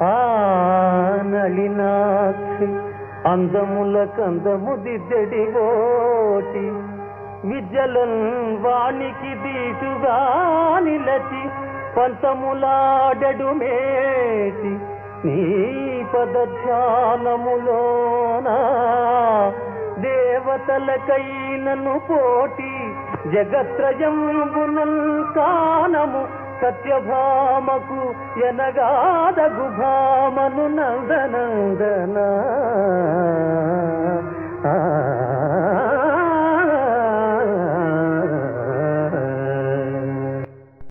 ఆ నళినాక్షి అందముల కందము దిద్దడి ఓటి విద్యలన్ వాణికి దీటుగా నిలచి పంతములాడడు మేటి నీ పదధ్యానములోన దేవతలకైనను పోటీ జగత్రయంబునల్ కానము సత్యభామకు ఎనగాదగు భామను నందనందనా.